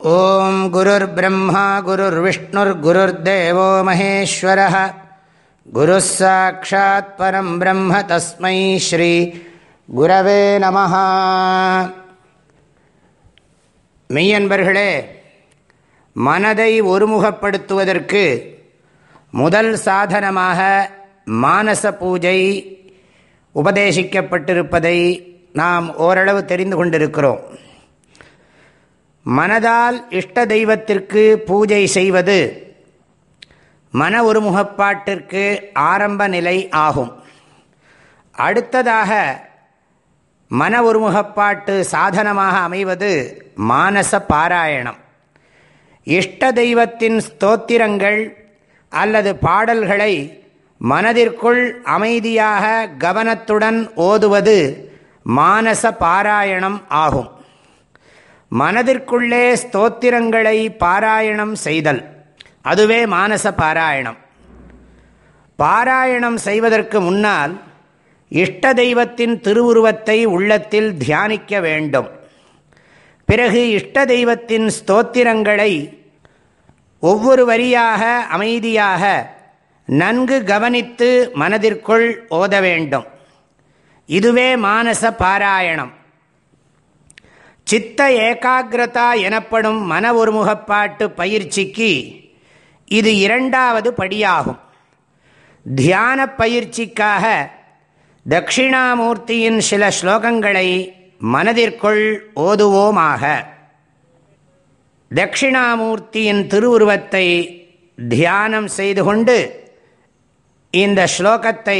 ॐ गुरुर्ब्रह्मा गुरुर्विष्णुर्गुरुर्देवो महेश्वरः गुरुः साक्षात् परं ब्रह्म तस्मै श्रीगुरवे நமः மெய்யன்பர்களே மனதை ஒருமுகப்படுத்துவதற்கு முதல் சாதனமாக மானச பூஜை உபதேசிக்கப்பட்டிருப்பதை நாம் ஓரளவு தெரிந்து கொண்டிருக்கிறோம் மனதால் இஷ்ட தெய்வத்திற்கு பூஜை செய்வது மன ஒருமுகப்பாட்டிற்கு ஆரம்ப நிலை ஆகும். அடுத்ததாக மன ஒருமுகப்பாட்டு சாதனமாக அமைவது மானச பாராயணம். இஷ்ட தெய்வத்தின் ஸ்தோத்திரங்கள் அல்லது பாடல்களை மனதிற்குள் அமைதியாக கவனத்துடன் ஓதுவது மானச பாராயணம் ஆகும். மனதிற்குள்ளே ஸ்தோத்திரங்களை பாராயணம் செய்தல். அதுவே மானச பாராயணம். பாராயணம் செய்வதற்கு முன்னால் இஷ்ட தெய்வத்தின் திருவுருவத்தை உள்ளத்தில் தியானிக்க வேண்டும். பிறகு இஷ்ட தெய்வத்தின் ஸ்தோத்திரங்களை ஒவ்வொரு வரியாக அமைதியாக நன்கு கவனித்து மனதிற்குள் ஓத வேண்டும். இதுவே மானச பாராயணம். சித்த ஏகாகிரதா எனப்படும் மன ஒருமுகப்பாட்டு பயிற்சிக்கு இது இரண்டாவது படியாகும். தியான பயிற்சிக்காக தட்சிணாமூர்த்தியின் சில ஸ்லோகங்களை மனதிற்குள் ஓதுவோமாக. தட்சிணாமூர்த்தியின் திருவுருவத்தை தியானம் செய்து கொண்டு இந்த ஸ்லோகத்தை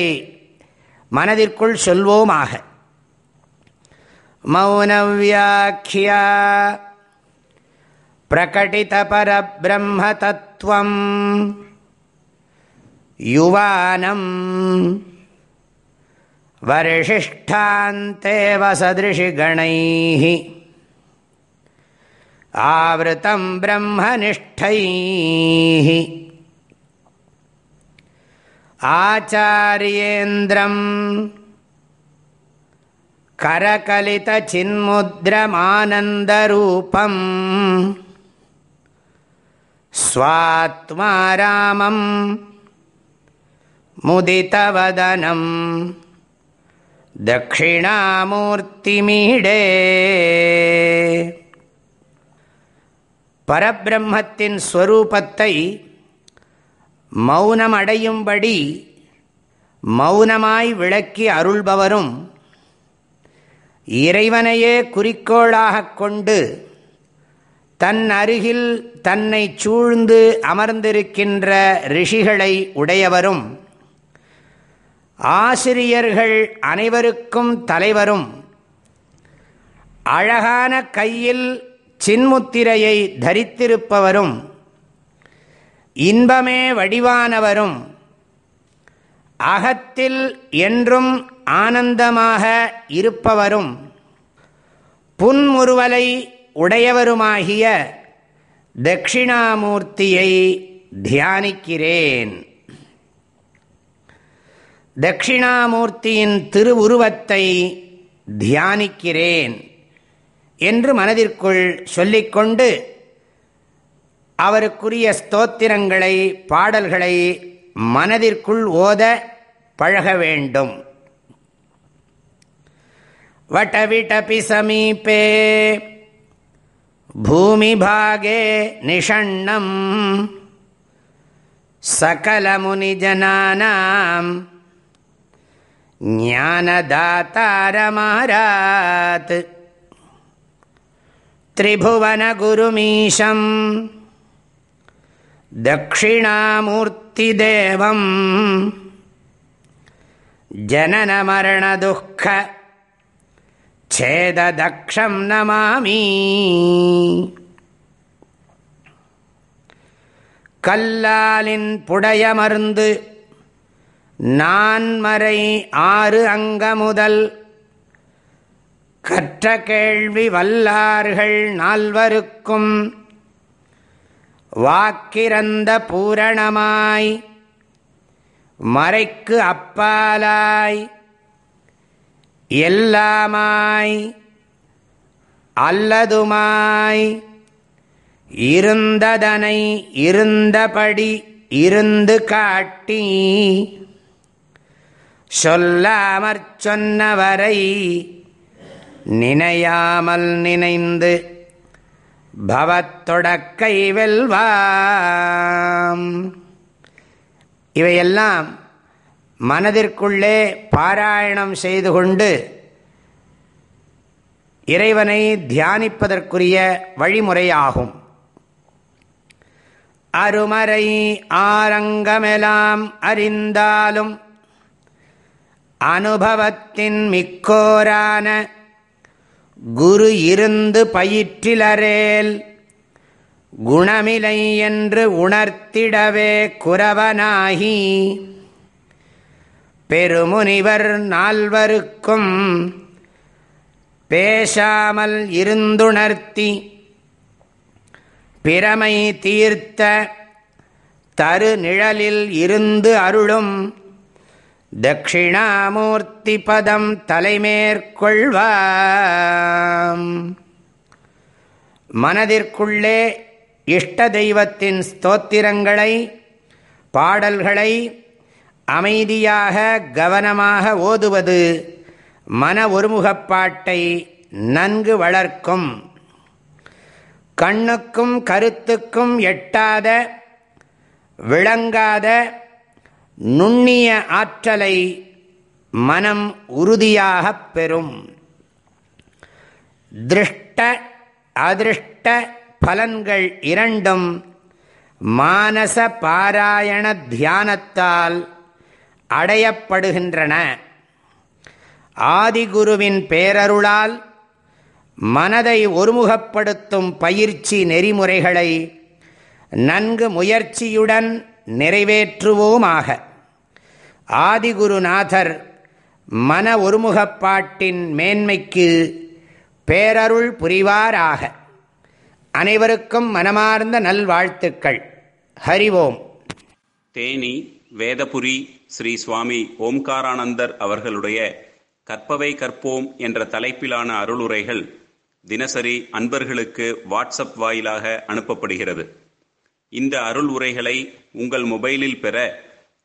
மனதிற்குள் சொல்வோமாக. मौनव्याख्या प्रकटितपरब्रह्मतत्त्वम् युवानम् वर्षिष्ठान्तेव सदृशिगणैः आवृतं ब्रह्मनिष्ठैः आचार्येन्द्रम् करकलितचिन्मुद्रमानन्दरूपम् स्वात्मा रामम् मुदितवदनं தட்சிணாமூர்த்திமீடே பரபிரம்மத்தின் ஸ்வரூபத்தை மௌனமடையும்படி மௌனமாய் விளக்கி அருள்பவரும் இறைவனையே குறிக்கோளாக கொண்டு தன் அருகில் தன்னை சூழ்ந்து அமர்ந்திருக்கின்ற ரிஷிகளை உடையவரும் ஆசிரியர்கள் அனைவருக்கும் தலைவரும் அழகான கையில் சின்முத்திரையை தரித்திருப்பவரும் இன்பமே வடிவானவரும். அகத்தில் என்றும் ஆனந்தமாக இருப்பவரும் புன்முறுவலை உடையவருமாகிய தட்சிணாமூர்த்தியை தியானிக்கிறேன். தட்சிணாமூர்த்தியின் திருவுருவத்தை தியானிக்கிறேன் என்று மனதிற்குள் சொல்லிக்கொண்டு அவருக்குரிய ஸ்தோத்திரங்களை பாடல்களை மனதிற்குள் ஓத பழக வேண்டும். வட்டவிட்டபி சமீபே பூமிபாகே நிஷண்ணம். சகலமுனிஜனானாம் ஞானதாத்தாரமாராத் திரிபுவனகுருமீஷம் தட்சிணாமூர்த்தி முக்திதேவம் ஜனனமரணதுக்க சேததக்ஷம் நமாமி. கல்லாலின் புடையமர்ந்து நான்மறை ஆறு அங்கமுதல். கற்ற கேள்வி வல்லார்கள் நால்வருக்கும் வாக்கிறந்த பூரணமாய் மறைக்கு அப்பாலாய் எல்லாமாய் அல்லதுமாய் இருந்ததனை இருந்தபடி இருந்து காட்டி சொல்லாமற் சொன்னவரை நினையாமல் நினைந்து பவத்தொடக்கை வெல்வாம் இவையெல்லாம் மனதிற்குள்ளே பாராயணம் செய்து கொண்டு இறைவனை தியானிப்பதற்குரிய வழிமுறையாகும். அருமறை ஆரங்கமெலாம் அறிந்தாலும் அனுபவத்தின் மிக்கோரான குரு இருந்து பயிற்றிலரேல். குணமிலை என்று உணர்த்திடவே குரவனாகி. பெருமுனிவர் நால்வருக்கும் பேசாமல் இருந்துணர்த்தி பிரமை தீர்த்த தரு நிழலில் இருந்து அருளும் தட்சிணாமூர்த்தி பதம் தலைமேற்கொள்வா மனதிற்குள்ளே இஷ்ட தெய்வத்தின் ஸ்தோத்திரங்களை பாடல்களை அமைதியாக கவனமாக ஓதுவது மன ஒருமுகப்பாட்டை நன்கு வளர்க்கும். கண்ணுக்கும் கருத்துக்கும் எட்டாத விளங்காத நுண்ணிய ஆற்றலை மனம் உறுதியாகப் பெறும். திருஷ்ட அதிருஷ்ட பலன்கள் இரண்டும் மானச பாராயண தியானத்தால் அடையப்படுகின்றன. ஆதிகுருவின் பேரருளால் மனதை ஒருமுகப்படுத்தும் பயிற்சி நெறிமுறைகளை நன்கு முயற்சியுடன் நிறைவேற்றுவோமாக. ஆதிகுருநாதர் மன ஒருமுகப்பாட்டின் மேன்மைக்கு பேரருள் புரிவாராக. அனைவருக்கும் மனமார்ந்த நல்வாழ்த்துக்கள். ஹரிவோம் தேனி வேதபுரி ஸ்ரீ சுவாமி ஓம்காரானந்தர் அவர்களுடைய கற்பவை கற்போம் என்ற தலைப்பிலான அருளுரைகள் தினசரி அன்பர்களுக்கு வாட்ஸ்அப் வாயிலாக அனுப்பப்படுகிறது. இந்த அருள் உரைகளை உங்கள் மொபைலில் பெற